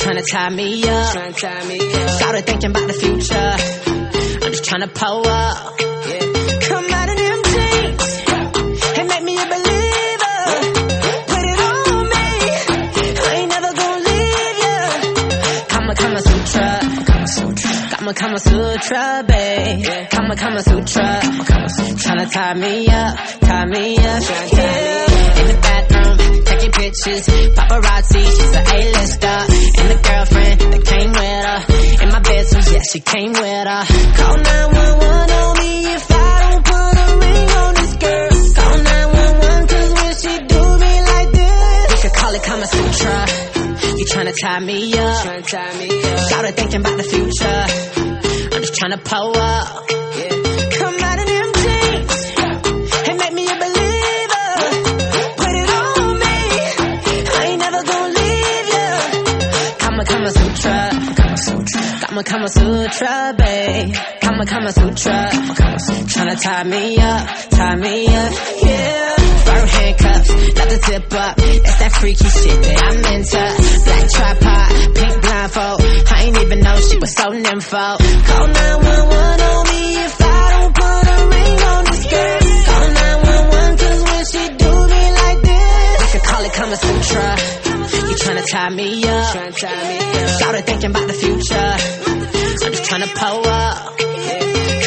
trying to tie me up. Trying to tie me up. Started thinking about the future. I'm just trying to pull up. Come out in them jeans and make me a believer. Put it on me. I ain't never gonna leave ya. Kama Kama Sutra. Kama Kama Sutra, babe. Kama Kama Sutra. Tryna tie me up, tie me up. Tie me Yeah. In the bathroom, pictures. Paparazzi, she's a A-lister. And the girlfriend that came with her. In my business, yeah, she came with her. Call 911 on me if I don't put a ring on this girl. Call 911 cause when she do me like this, we could call it Kama Sutra. You tryna tie me up. Trying to tie me up. Started thinking about the future. I'm just trying to pull up. Kama Kama Sutra, babe. Kama Kama Sutra. Tryna tie me up, tie me up, yeah. Fur handcuffs, not the tip up. That's that freaky shit that I'm into. Black tripod, pink blindfold. I ain't even know she was so nympho. Call 911 tie me up. To tie me up. Started thinking about the future. I'm just trying to pull up.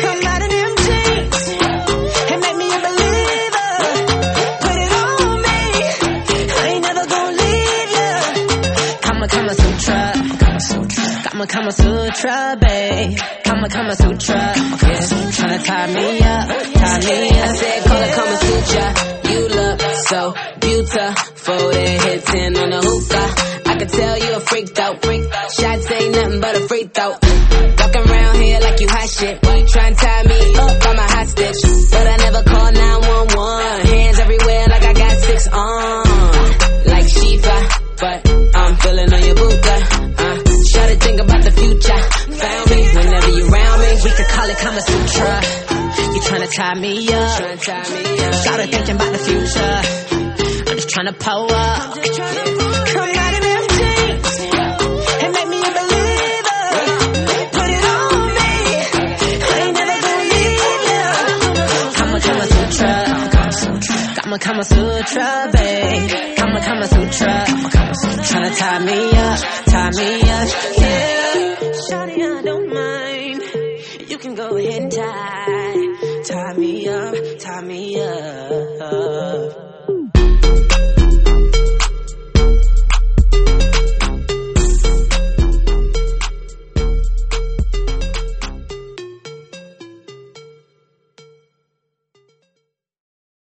Come out them jeans and make me a believer. Put it on me. I ain't never leave ya. Kama Kama Sutra. Kama Kama Sutra, babe. Kama Kama Sutra. Yeah. Trying to tie me up, tie me I up. said, call it Kama Sutra. You look so beautiful. That hit 10 on the hookah. I can tell you a freak though. Shots ain't nothing but a free throw. Walking around here like you hot shit. Try and tie me up, I'm a hostage. But I never call 911. Hands everywhere like I got six on. Like Shiva, but I'm feeling on your buka. Uh, try to think about the future. Found me whenever you round me. We could call it Kama Sutra. You trying to tie me up. Trying to tie me up. Started thinking about the future. I'm just trying to pull up. Kama Kama Sutra, babe. Kama Kama Sutra. Trying to tie me up, tie me up, yeah. Shawty, I don't mind. You can go ahead and tie, tie me up, tie me up.